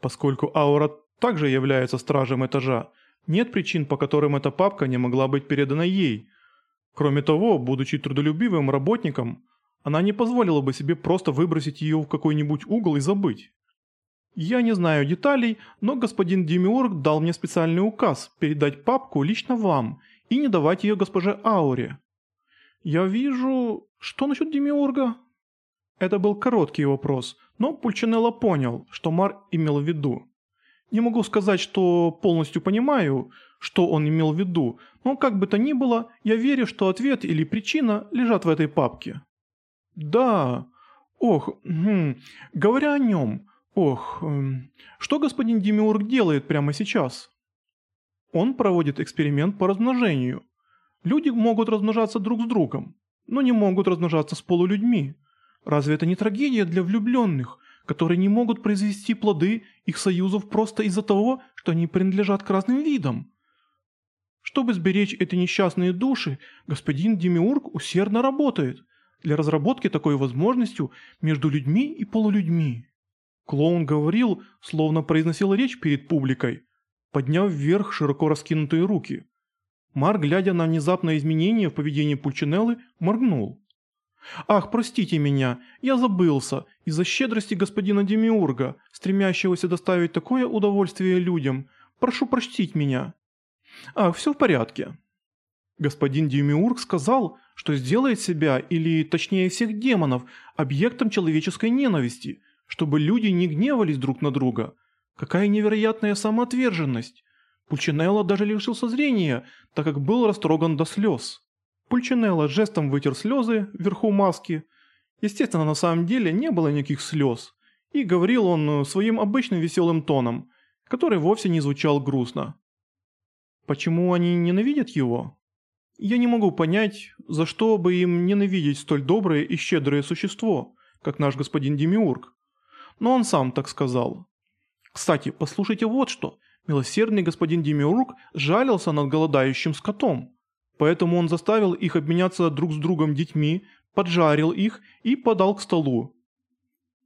Поскольку аура также является стражем этажа, нет причин, по которым эта папка не могла быть передана ей. Кроме того, будучи трудолюбивым работником, она не позволила бы себе просто выбросить ее в какой-нибудь угол и забыть. Я не знаю деталей, но господин Демиург дал мне специальный указ передать папку лично вам и не давать ее госпоже Ауре. Я вижу... Что насчет Демиурга? Это был короткий вопрос, но Пульчинелло понял, что Мар имел в виду. Не могу сказать, что полностью понимаю, что он имел в виду, но как бы то ни было, я верю, что ответ или причина лежат в этой папке. Да, ох, хм, говоря о нем, ох, эм, что господин Демиург делает прямо сейчас? Он проводит эксперимент по размножению. Люди могут размножаться друг с другом, но не могут размножаться с полулюдьми. Разве это не трагедия для влюбленных, которые не могут произвести плоды их союзов просто из-за того, что они принадлежат к разным видам? Чтобы сберечь эти несчастные души, господин Демиург усердно работает для разработки такой возможностью между людьми и полулюдьми. Клоун говорил, словно произносил речь перед публикой, подняв вверх широко раскинутые руки. Мар, глядя на внезапное изменение в поведении Пульчинеллы, моргнул. «Ах, простите меня, я забылся, из-за щедрости господина Демиурга, стремящегося доставить такое удовольствие людям. Прошу простить меня». «Ах, все в порядке». Господин Демиург сказал, что сделает себя, или точнее всех демонов, объектом человеческой ненависти, чтобы люди не гневались друг на друга. Какая невероятная самоотверженность. Пульчинелло даже лишился зрения, так как был растроган до слез. Пульчинелло жестом вытер слезы вверху маски. Естественно, на самом деле не было никаких слез. И говорил он своим обычным веселым тоном, который вовсе не звучал грустно. Почему они ненавидят его? Я не могу понять, за что бы им ненавидеть столь доброе и щедрое существо, как наш господин Демиург. Но он сам так сказал. Кстати, послушайте вот что. Милосердный господин Демиург жалился над голодающим скотом. Поэтому он заставил их обменяться друг с другом детьми, поджарил их и подал к столу.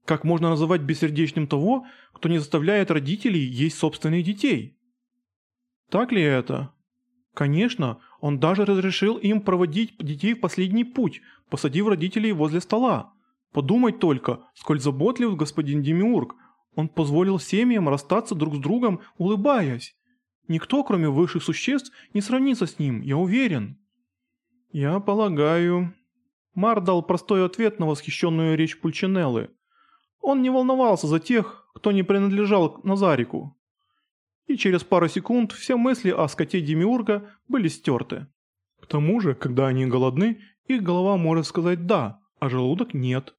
Как можно называть бессердечным того, кто не заставляет родителей есть собственных детей? Так ли это? Конечно, он даже разрешил им проводить детей в последний путь, посадив родителей возле стола. Подумать только, сколь заботлив господин Демиург. Он позволил семьям расстаться друг с другом, улыбаясь. Никто, кроме высших существ, не сравнится с ним, я уверен». «Я полагаю...» Мар дал простой ответ на восхищенную речь Пульчинеллы. Он не волновался за тех, кто не принадлежал к Назарику. И через пару секунд все мысли о скоте Демиурга были стерты. К тому же, когда они голодны, их голова может сказать «да», а желудок «нет».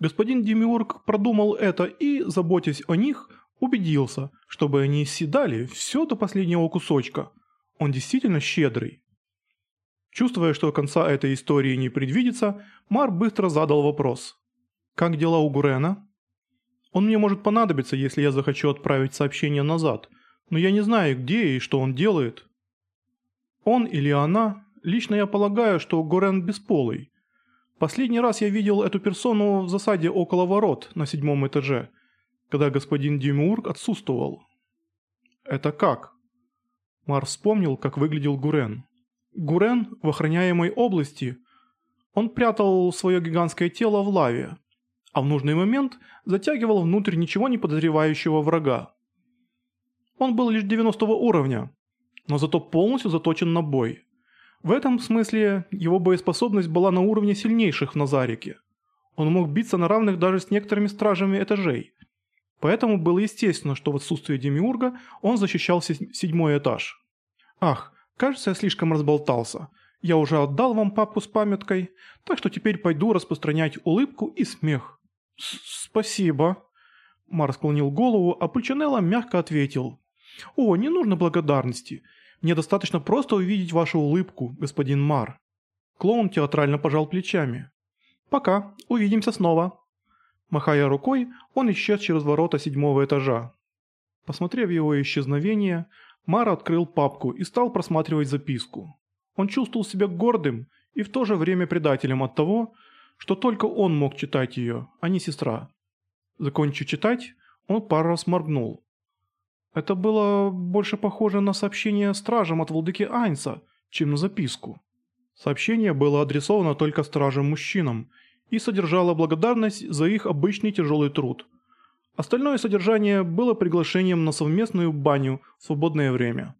Господин Демиург продумал это и, заботясь о них, Убедился, чтобы они съедали все до последнего кусочка. Он действительно щедрый. Чувствуя, что конца этой истории не предвидится, Мар быстро задал вопрос. «Как дела у Гурена?» «Он мне может понадобиться, если я захочу отправить сообщение назад, но я не знаю, где и что он делает». «Он или она? Лично я полагаю, что Гурен бесполый. Последний раз я видел эту персону в засаде около ворот на седьмом этаже» когда господин Демиург отсутствовал. «Это как?» Мар вспомнил, как выглядел Гурен. Гурен в охраняемой области. Он прятал свое гигантское тело в лаве, а в нужный момент затягивал внутрь ничего не подозревающего врага. Он был лишь 90 уровня, но зато полностью заточен на бой. В этом смысле его боеспособность была на уровне сильнейших в Назарике. Он мог биться на равных даже с некоторыми стражами этажей – Поэтому было естественно, что в отсутствие Демиурга он защищал седьмой этаж. «Ах, кажется, я слишком разболтался. Я уже отдал вам папку с памяткой, так что теперь пойду распространять улыбку и смех». «Спасибо». Мар склонил голову, а Пульчинелло мягко ответил. «О, не нужно благодарности. Мне достаточно просто увидеть вашу улыбку, господин Мар». Клоун театрально пожал плечами. «Пока, увидимся снова». Махая рукой, он исчез через ворота седьмого этажа. Посмотрев его исчезновение, Мар открыл папку и стал просматривать записку. Он чувствовал себя гордым и в то же время предателем от того, что только он мог читать ее, а не сестра. Закончив читать, Он пару раз моргнул. Это было больше похоже на сообщение стражам от владыки Айнса, чем на записку. Сообщение было адресовано только стражам-мужчинам и содержало благодарность за их обычный тяжелый труд. Остальное содержание было приглашением на совместную баню в свободное время.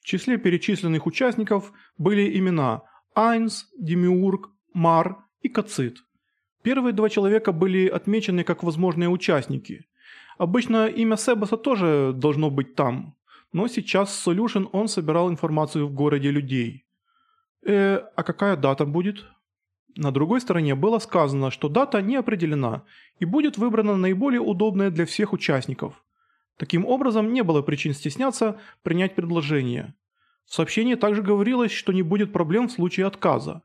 В числе перечисленных участников были имена Айнс, Демиург, Мар и Кацит. Первые два человека были отмечены как возможные участники. Обычно имя Себаса тоже должно быть там, но сейчас с Solution он собирал информацию в городе людей. Э, а какая дата будет? На другой стороне было сказано, что дата не определена и будет выбрана наиболее удобная для всех участников. Таким образом, не было причин стесняться принять предложение. В сообщении также говорилось, что не будет проблем в случае отказа.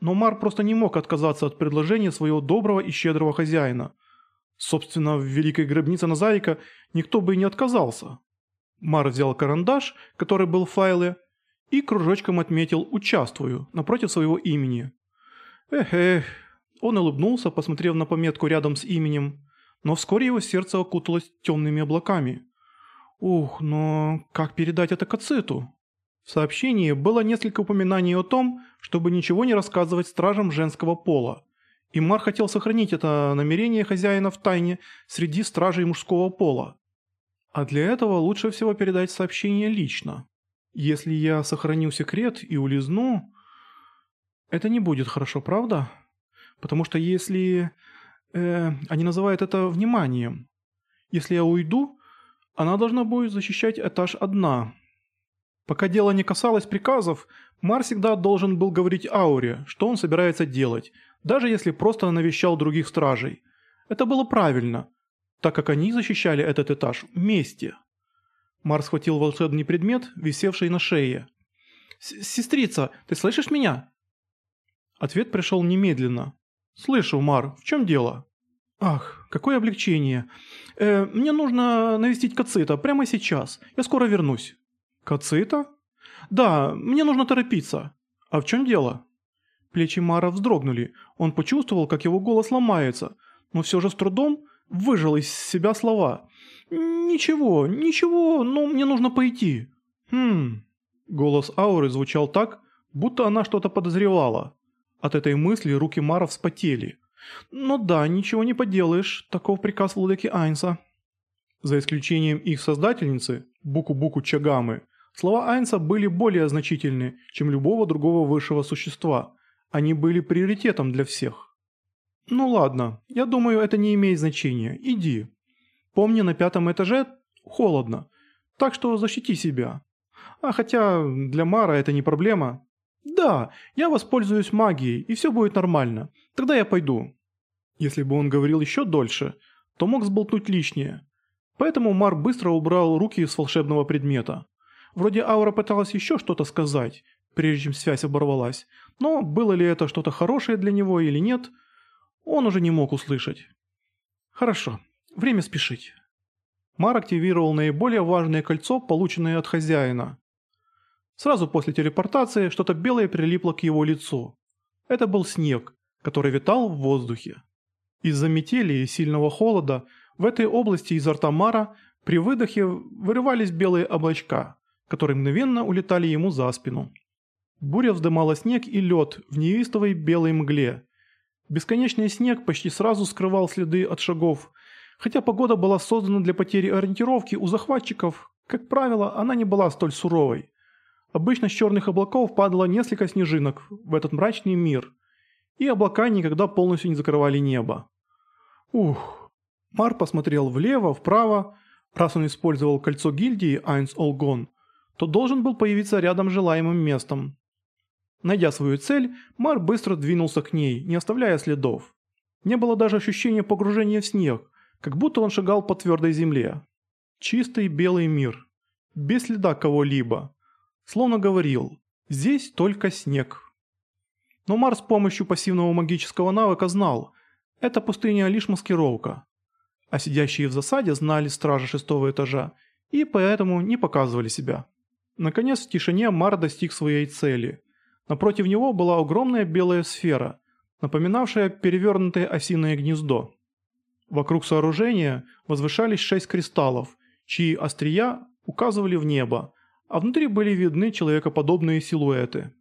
Но Мар просто не мог отказаться от предложения своего доброго и щедрого хозяина. Собственно, в Великой Гробнице Назарика никто бы и не отказался. Мар взял карандаш, который был в файле, и кружочком отметил «Участвую» напротив своего имени. Эх-эх, он улыбнулся, посмотрев на пометку рядом с именем, но вскоре его сердце окуталось темными облаками. Ух, но как передать это Кациту? В сообщении было несколько упоминаний о том, чтобы ничего не рассказывать стражам женского пола. И Мар хотел сохранить это намерение хозяина в тайне среди стражей мужского пола. А для этого лучше всего передать сообщение лично. Если я сохраню секрет и улизну, это не будет хорошо, правда? Потому что если... Э, они называют это вниманием. Если я уйду, она должна будет защищать этаж одна, Пока дело не касалось приказов, Мар всегда должен был говорить Ауре, что он собирается делать, даже если просто навещал других стражей. Это было правильно, так как они защищали этот этаж вместе. Мар схватил волшебный предмет, висевший на шее. «Сестрица, ты слышишь меня?» Ответ пришел немедленно. «Слышу, Мар, в чем дело?» «Ах, какое облегчение. Э, мне нужно навестить Кацита прямо сейчас. Я скоро вернусь». «Кацита?» «Да, мне нужно торопиться. А в чем дело?» Плечи Мара вздрогнули. Он почувствовал, как его голос ломается, но все же с трудом выжил из себя слова. «Ничего, ничего, но мне нужно пойти». «Хм...» Голос Ауры звучал так, будто она что-то подозревала. От этой мысли руки Мара вспотели. «Ну да, ничего не поделаешь, таков приказ владыки Айнса». За исключением их создательницы, Буку-Буку Чагамы, Слова Айнса были более значительны, чем любого другого высшего существа. Они были приоритетом для всех. «Ну ладно, я думаю, это не имеет значения. Иди. Помни, на пятом этаже холодно, так что защити себя. А хотя для Мара это не проблема. Да, я воспользуюсь магией, и все будет нормально. Тогда я пойду». Если бы он говорил еще дольше, то мог сболтнуть лишнее. Поэтому Мар быстро убрал руки с волшебного предмета. Вроде Аура пыталась еще что-то сказать, прежде чем связь оборвалась, но было ли это что-то хорошее для него или нет, он уже не мог услышать. Хорошо, время спешить. Мар активировал наиболее важное кольцо, полученное от хозяина. Сразу после телепортации что-то белое прилипло к его лицу. Это был снег, который витал в воздухе. Из-за метели и сильного холода в этой области изо рта Мара при выдохе вырывались белые облачка которые мгновенно улетали ему за спину. Буря вздымала снег и лед в неистовой белой мгле. Бесконечный снег почти сразу скрывал следы от шагов. Хотя погода была создана для потери ориентировки у захватчиков, как правило, она не была столь суровой. Обычно с черных облаков падало несколько снежинок в этот мрачный мир, и облака никогда полностью не закрывали небо. Ух. Мар посмотрел влево, вправо, раз он использовал кольцо гильдии Айнс Олгон, то должен был появиться рядом желаемым местом. Найдя свою цель, Мар быстро двинулся к ней, не оставляя следов. Не было даже ощущения погружения в снег, как будто он шагал по твердой земле. Чистый белый мир. Без следа кого-либо. Словно говорил, здесь только снег. Но Мар с помощью пассивного магического навыка знал, эта пустыня лишь маскировка. А сидящие в засаде знали стражи шестого этажа и поэтому не показывали себя. Наконец, в тишине Мар достиг своей цели. Напротив него была огромная белая сфера, напоминавшая перевернутое осиное гнездо. Вокруг сооружения возвышались шесть кристаллов, чьи острия указывали в небо, а внутри были видны человекоподобные силуэты.